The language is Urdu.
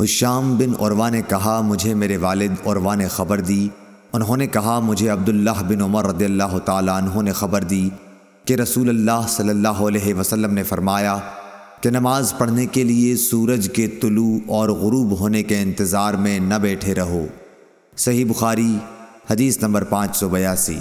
حشام بن عروا نے کہا، مجھے میرے والد عروا نے خبر دی۔ انہوں نے کہا، مجھے عبداللہ بن عمر رضی اللہ تعالیٰ عنہ نے خبر دی کہ رسول اللہ صلی اللہ علیہ وسلم نے فرمایا کہ نماز پڑھنے کے لیے سورج کے طلوع اور غروب ہونے کے انتظار میں نہ بیٹھے رہو۔ صحیح بخاری، حدیث نمبر پانچ سو بیاسی۔